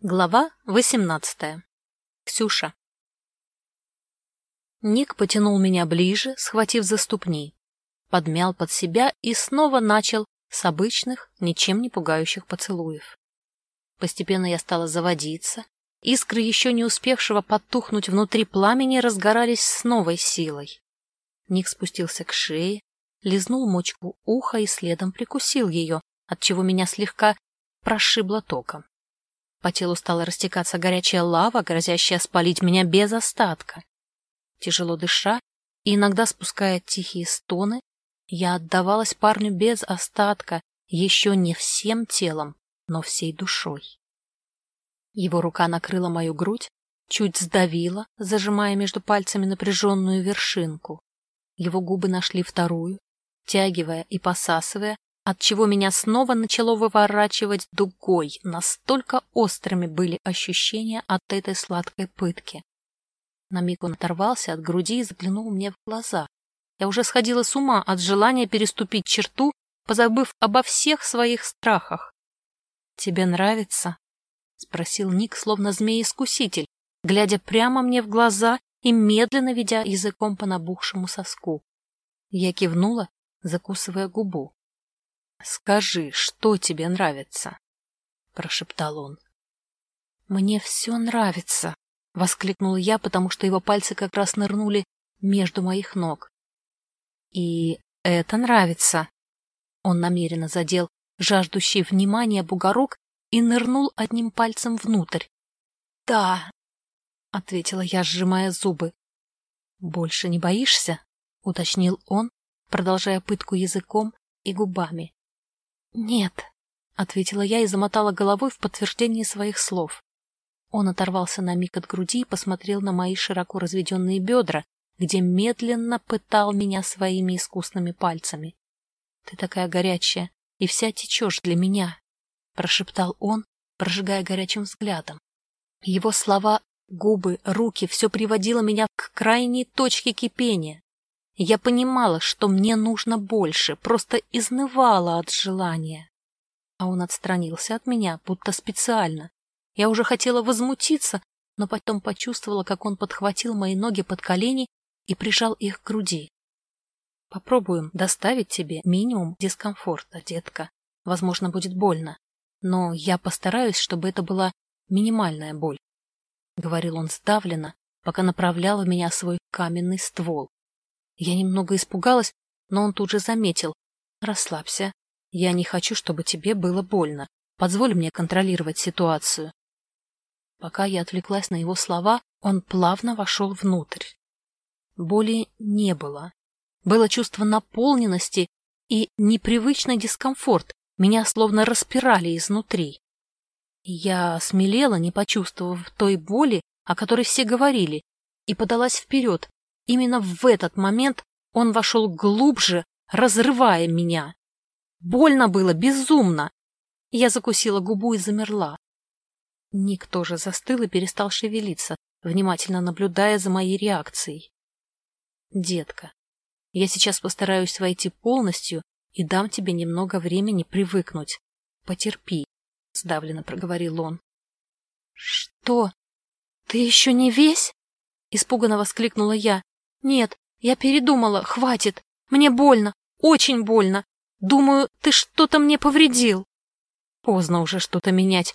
Глава 18. Ксюша. Ник потянул меня ближе, схватив за ступни, подмял под себя и снова начал с обычных, ничем не пугающих поцелуев. Постепенно я стала заводиться, искры еще не успевшего потухнуть внутри пламени разгорались с новой силой. Ник спустился к шее, лизнул мочку уха и следом прикусил ее, отчего меня слегка прошибло током. По телу стала растекаться горячая лава, грозящая спалить меня без остатка. Тяжело дыша и иногда спуская тихие стоны, я отдавалась парню без остатка, еще не всем телом, но всей душой. Его рука накрыла мою грудь, чуть сдавила, зажимая между пальцами напряженную вершинку. Его губы нашли вторую, тягивая и посасывая, отчего меня снова начало выворачивать дугой, настолько острыми были ощущения от этой сладкой пытки. На миг он оторвался от груди и заглянул мне в глаза. Я уже сходила с ума от желания переступить черту, позабыв обо всех своих страхах. — Тебе нравится? — спросил Ник, словно змей-искуситель, глядя прямо мне в глаза и медленно ведя языком по набухшему соску. Я кивнула, закусывая губу. Скажи, что тебе нравится? прошептал он. Мне все нравится, воскликнула я, потому что его пальцы как раз нырнули между моих ног. И это нравится. Он намеренно задел жаждущий внимания бугорок и нырнул одним пальцем внутрь. Да, ответила я, сжимая зубы. Больше не боишься? уточнил он, продолжая пытку языком и губами. «Нет», — ответила я и замотала головой в подтверждение своих слов. Он оторвался на миг от груди и посмотрел на мои широко разведенные бедра, где медленно пытал меня своими искусными пальцами. «Ты такая горячая и вся течешь для меня», — прошептал он, прожигая горячим взглядом. Его слова, губы, руки — все приводило меня к крайней точке кипения. Я понимала, что мне нужно больше, просто изнывала от желания. А он отстранился от меня, будто специально. Я уже хотела возмутиться, но потом почувствовала, как он подхватил мои ноги под колени и прижал их к груди. Попробуем доставить тебе минимум дискомфорта, детка. Возможно, будет больно, но я постараюсь, чтобы это была минимальная боль. Говорил он сдавленно, пока направлял в меня свой каменный ствол. Я немного испугалась, но он тут же заметил. «Расслабься. Я не хочу, чтобы тебе было больно. Позволь мне контролировать ситуацию». Пока я отвлеклась на его слова, он плавно вошел внутрь. Боли не было. Было чувство наполненности и непривычный дискомфорт. Меня словно распирали изнутри. Я смелела, не почувствовав той боли, о которой все говорили, и подалась вперед, Именно в этот момент он вошел глубже, разрывая меня. Больно было, безумно. Я закусила губу и замерла. Ник тоже застыл и перестал шевелиться, внимательно наблюдая за моей реакцией. «Детка, я сейчас постараюсь войти полностью и дам тебе немного времени привыкнуть. Потерпи», — сдавленно проговорил он. «Что? Ты еще не весь?» — испуганно воскликнула я. Нет, я передумала, хватит. Мне больно, очень больно. Думаю, ты что-то мне повредил. Поздно уже что-то менять.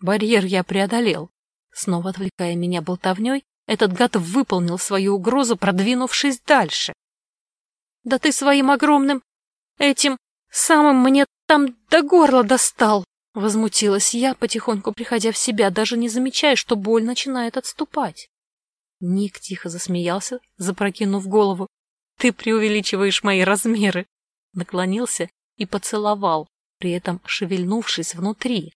Барьер я преодолел. Снова отвлекая меня болтовней, этот гад выполнил свою угрозу, продвинувшись дальше. Да ты своим огромным этим самым мне там до горла достал. Возмутилась я, потихоньку приходя в себя, даже не замечая, что боль начинает отступать. Ник тихо засмеялся, запрокинув голову. «Ты преувеличиваешь мои размеры!» Наклонился и поцеловал, при этом шевельнувшись внутри.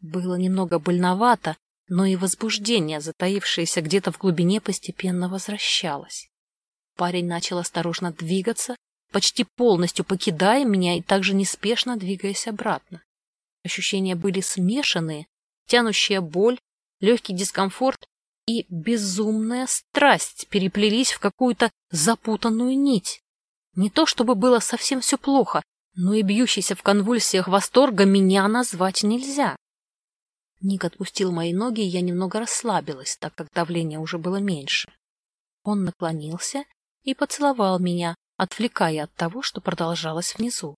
Было немного больновато, но и возбуждение, затаившееся где-то в глубине, постепенно возвращалось. Парень начал осторожно двигаться, почти полностью покидая меня и также неспешно двигаясь обратно. Ощущения были смешанные, тянущая боль, легкий дискомфорт и безумная страсть переплелись в какую-то запутанную нить. Не то чтобы было совсем все плохо, но и бьющийся в конвульсиях восторга меня назвать нельзя. Ник отпустил мои ноги, и я немного расслабилась, так как давление уже было меньше. Он наклонился и поцеловал меня, отвлекая от того, что продолжалось внизу.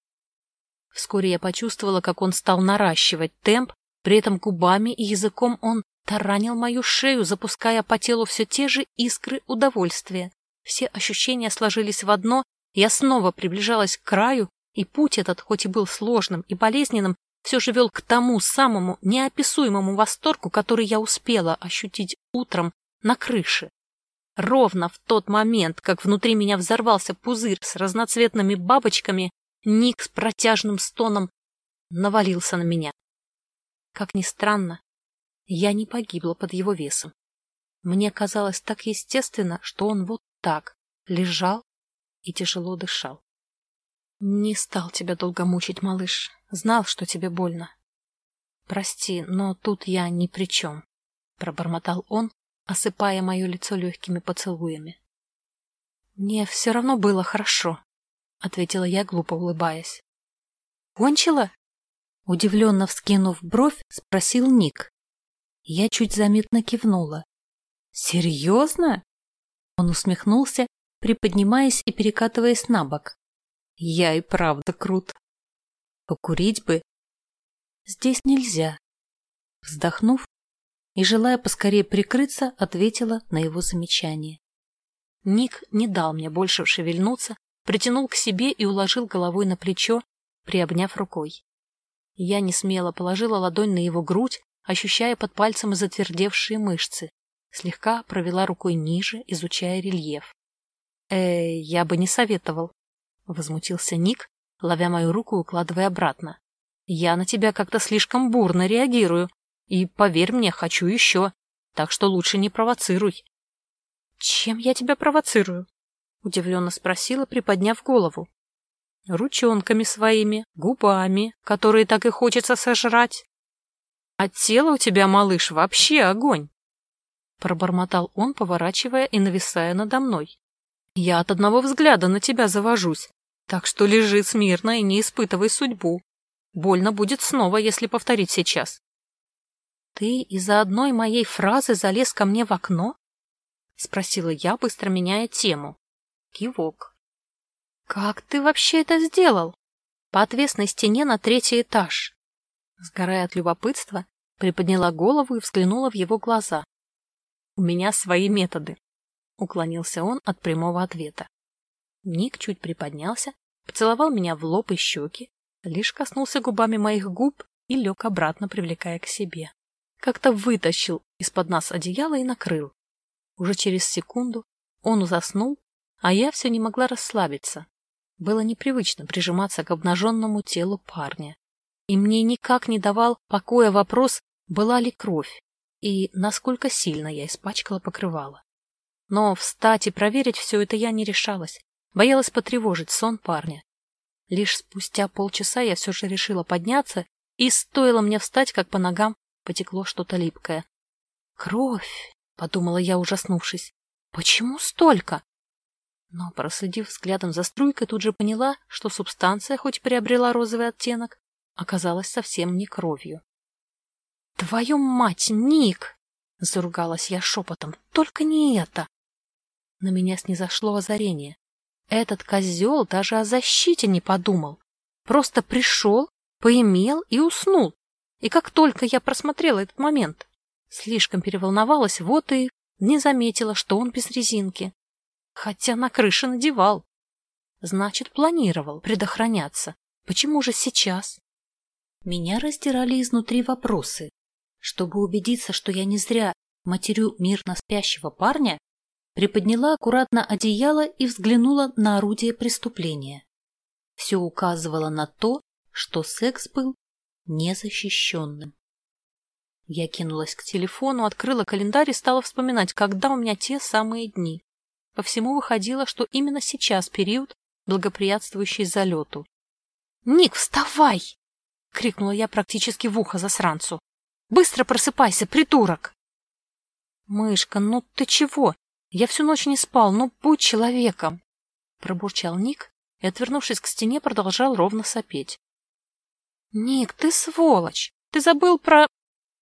Вскоре я почувствовала, как он стал наращивать темп, при этом губами и языком он таранил мою шею, запуская по телу все те же искры удовольствия. Все ощущения сложились в одно, я снова приближалась к краю, и путь этот, хоть и был сложным и болезненным, все же вел к тому самому неописуемому восторгу, который я успела ощутить утром на крыше. Ровно в тот момент, как внутри меня взорвался пузырь с разноцветными бабочками, Ник с протяжным стоном навалился на меня. Как ни странно, я не погибла под его весом. Мне казалось так естественно, что он вот так лежал и тяжело дышал. Не стал тебя долго мучить, малыш. Знал, что тебе больно. Прости, но тут я ни при чем, — пробормотал он, осыпая мое лицо легкими поцелуями. Мне все равно было хорошо, — ответила я, глупо улыбаясь. Кончила? Удивленно вскинув бровь, спросил Ник. Я чуть заметно кивнула. Серьезно? Он усмехнулся, приподнимаясь и перекатываясь на бок. Я и правда крут. Покурить бы. Здесь нельзя. Вздохнув и желая поскорее прикрыться, ответила на его замечание. Ник не дал мне больше шевельнуться, притянул к себе и уложил головой на плечо, приобняв рукой. Я не смело положила ладонь на его грудь, ощущая под пальцем затвердевшие мышцы, слегка провела рукой ниже, изучая рельеф. Э, я бы не советовал. Возмутился Ник, ловя мою руку и укладывая обратно. Я на тебя как-то слишком бурно реагирую. И, поверь мне, хочу еще. Так что лучше не провоцируй. Чем я тебя провоцирую? Удивленно спросила, приподняв голову. Ручонками своими, губами, которые так и хочется сожрать. А тело у тебя, малыш, вообще огонь. Пробормотал он, поворачивая и нависая надо мной. Я от одного взгляда на тебя завожусь. Так что лежи смирно и не испытывай судьбу. Больно будет снова, если повторить сейчас. Ты из-за одной моей фразы залез ко мне в окно? Спросила я, быстро меняя тему. Кивок. Как ты вообще это сделал? По отвесной стене на третий этаж. Сгорая от любопытства, приподняла голову и взглянула в его глаза. У меня свои методы. Уклонился он от прямого ответа. Ник чуть приподнялся, поцеловал меня в лоб и щеки, лишь коснулся губами моих губ и лег обратно, привлекая к себе. Как-то вытащил из-под нас одеяло и накрыл. Уже через секунду он заснул, а я все не могла расслабиться. Было непривычно прижиматься к обнаженному телу парня. И мне никак не давал покоя вопрос, была ли кровь и насколько сильно я испачкала покрывало. Но встать и проверить все это я не решалась. Боялась потревожить сон парня. Лишь спустя полчаса я все же решила подняться, и стоило мне встать, как по ногам потекло что-то липкое. «Кровь!» — подумала я, ужаснувшись. «Почему столько?» Но, проследив взглядом за струйкой, тут же поняла, что субстанция, хоть приобрела розовый оттенок, оказалась совсем не кровью. «Твою мать, Ник!» — заругалась я шепотом. «Только не это!» На меня снизошло озарение. Этот козел даже о защите не подумал. Просто пришел, поимел и уснул. И как только я просмотрела этот момент, слишком переволновалась, вот и не заметила, что он без резинки. Хотя на крыше надевал. Значит, планировал предохраняться. Почему же сейчас? Меня раздирали изнутри вопросы. Чтобы убедиться, что я не зря матерю мирно спящего парня, приподняла аккуратно одеяло и взглянула на орудие преступления. Все указывало на то, что секс был незащищенным. Я кинулась к телефону, открыла календарь и стала вспоминать, когда у меня те самые дни. По всему выходило, что именно сейчас период, благоприятствующий залету. «Ник, вставай!» — крикнула я практически в ухо засранцу. «Быстро просыпайся, придурок!» «Мышка, ну ты чего? Я всю ночь не спал, ну будь человеком! Пробурчал Ник и, отвернувшись к стене, продолжал ровно сопеть. Ник, ты сволочь! Ты забыл про...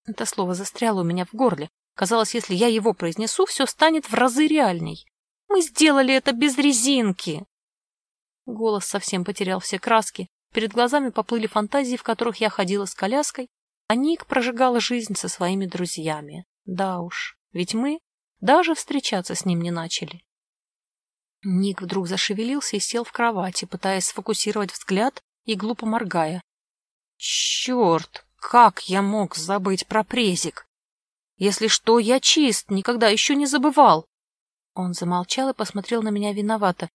Это слово застряло у меня в горле. Казалось, если я его произнесу, все станет в разы реальней. Мы сделали это без резинки. Голос совсем потерял все краски. Перед глазами поплыли фантазии, в которых я ходила с коляской, а Ник прожигал жизнь со своими друзьями. Да уж, ведь мы даже встречаться с ним не начали. Ник вдруг зашевелился и сел в кровати, пытаясь сфокусировать взгляд и глупо моргая. Черт, как я мог забыть про презик? Если что, я чист, никогда еще не забывал. Он замолчал и посмотрел на меня виновато.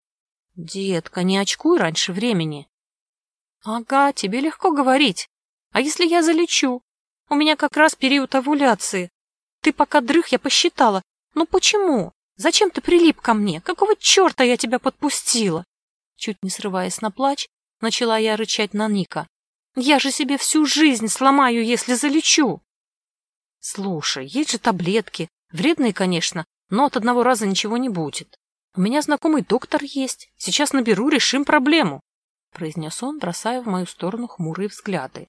Детка, не очкуй раньше времени. Ага, тебе легко говорить. А если я залечу? У меня как раз период овуляции. Ты пока дрых, я посчитала. Ну почему? Зачем ты прилип ко мне? Какого черта я тебя подпустила? Чуть не срываясь на плач, начала я рычать на Ника. Я же себе всю жизнь сломаю, если залечу. Слушай, есть же таблетки. Вредные, конечно, но от одного раза ничего не будет. У меня знакомый доктор есть. Сейчас наберу, решим проблему, произнес он, бросая в мою сторону хмурые взгляды.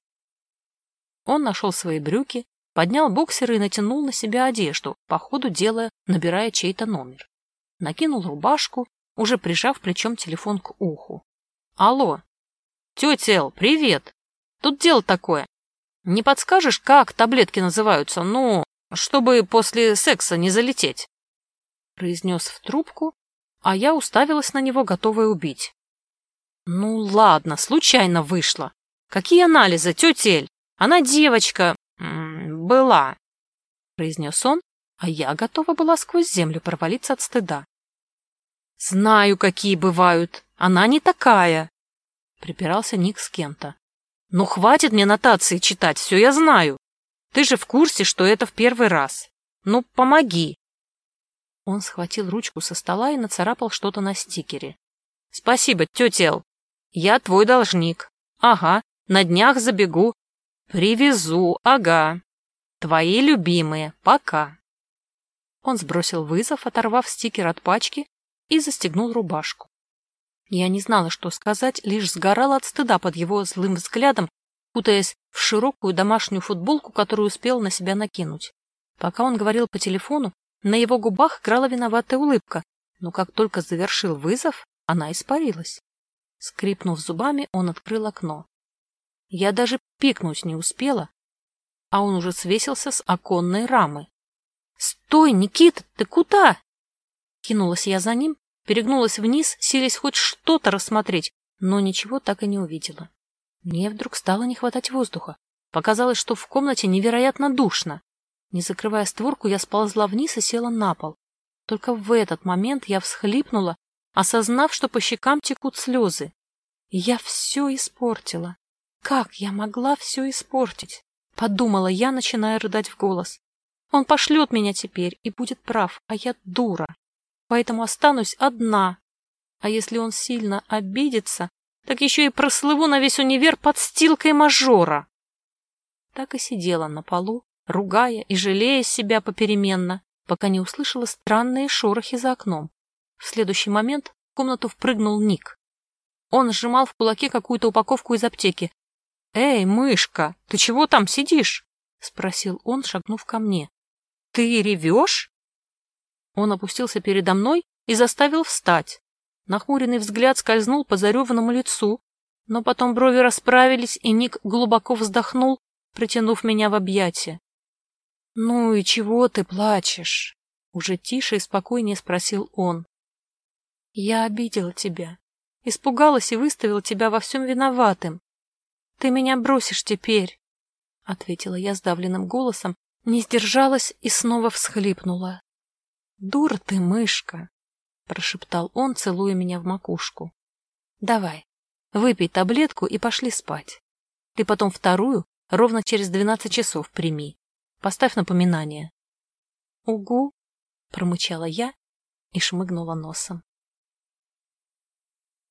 Он нашел свои брюки, поднял боксеры и натянул на себя одежду, по ходу дела набирая чей-то номер. Накинул рубашку, уже прижав плечом телефон к уху. «Алло! Тетя Эл, привет! Тут дело такое. Не подскажешь, как таблетки называются, ну, чтобы после секса не залететь?» Произнес в трубку, а я уставилась на него, готовая убить. «Ну ладно, случайно вышло. Какие анализы, тетя Эль? Она девочка, была, произнес он, а я готова была сквозь землю провалиться от стыда. Знаю, какие бывают. Она не такая, припирался Ник с кем-то. Ну хватит мне нотации читать, все я знаю. Ты же в курсе, что это в первый раз. Ну, помоги. Он схватил ручку со стола и нацарапал что-то на стикере. Спасибо, тетя. Я твой должник. Ага, на днях забегу. Привезу, ага. Твои любимые. Пока. Он сбросил вызов, оторвав стикер от пачки, и застегнул рубашку. Я не знала, что сказать, лишь сгорала от стыда под его злым взглядом, кутаясь в широкую домашнюю футболку, которую успел на себя накинуть. Пока он говорил по телефону, на его губах играла виноватая улыбка, но как только завершил вызов, она испарилась. Скрипнув зубами, он открыл окно. Я даже пикнуть не успела, а он уже свесился с оконной рамы. «Стой, Никита, ты куда?» Кинулась я за ним, перегнулась вниз, силясь хоть что-то рассмотреть, но ничего так и не увидела. Мне вдруг стало не хватать воздуха. Показалось, что в комнате невероятно душно. Не закрывая створку, я сползла вниз и села на пол. Только в этот момент я всхлипнула, осознав, что по щекам текут слезы. Я все испортила. Как я могла все испортить? Подумала я, начиная рыдать в голос. Он пошлет меня теперь и будет прав, а я дура. Поэтому останусь одна. А если он сильно обидится, так еще и прослыву на весь универ под стилкой мажора. Так и сидела на полу, ругая и жалея себя попеременно, пока не услышала странные шорохи за окном. В следующий момент в комнату впрыгнул Ник. Он сжимал в кулаке какую-то упаковку из аптеки, «Эй, мышка, ты чего там сидишь?» — спросил он, шагнув ко мне. «Ты ревешь?» Он опустился передо мной и заставил встать. Нахмуренный взгляд скользнул по зареванному лицу, но потом брови расправились, и Ник глубоко вздохнул, притянув меня в объятия. «Ну и чего ты плачешь?» — уже тише и спокойнее спросил он. «Я обидела тебя, испугалась и выставила тебя во всем виноватым. Ты меня бросишь теперь, — ответила я сдавленным голосом, не сдержалась и снова всхлипнула. — Дура ты, мышка, — прошептал он, целуя меня в макушку. — Давай, выпей таблетку и пошли спать. Ты потом вторую ровно через двенадцать часов прими. Поставь напоминание. — Угу, — промычала я и шмыгнула носом.